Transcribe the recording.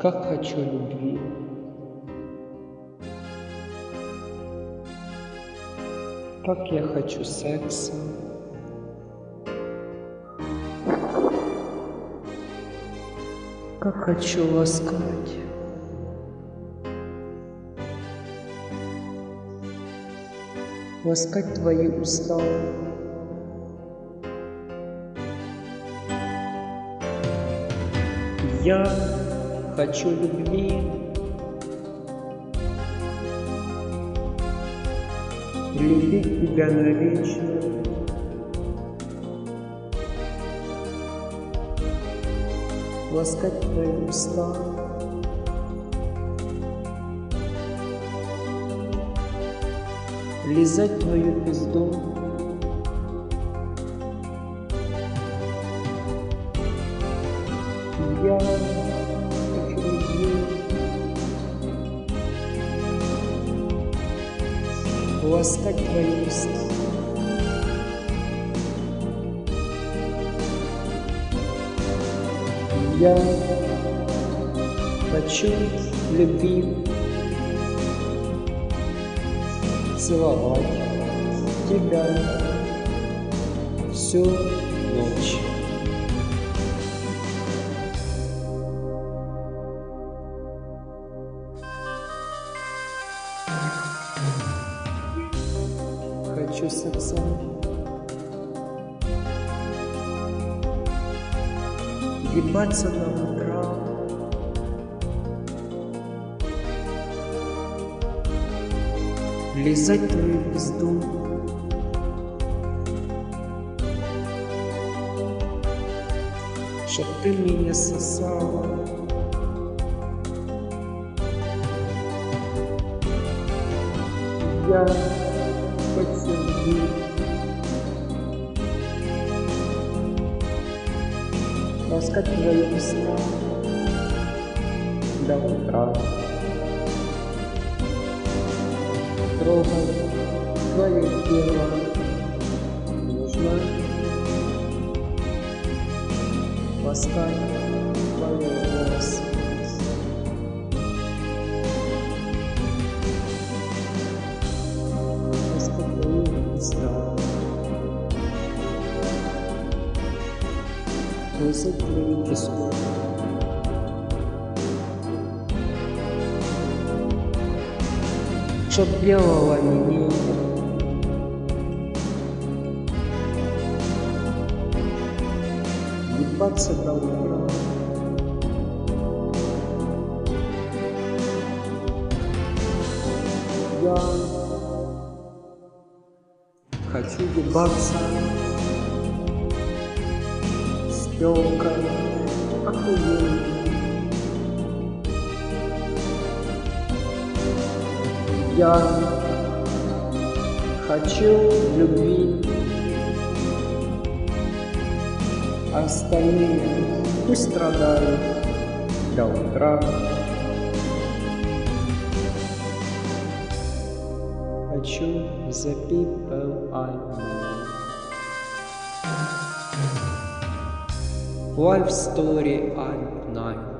как хочу любви. Как я хочу секса. Как хочу ласкать. Ласкать твои уста. Я хочу любви. Любить тебя навечно. Ласкать твои уста. Лизать твою пизду. Я Ласкать твои уста. Я хочу любви. Целовать тебя всю ночь. Хочу секса. Ебаться до утра. Лизать твою пизду. Чтоб ты меня сосала. Я любви. Ласкать твои уста до утра. Трогать твое тело нужно. Ласкать твои Твою киску. Чтоб меня Ебаться до утра Я хочу ебаться с телкой охуенно. Я хочу любви. Остальные пусть страдают до утра. Хочу the people I know. Life story at night.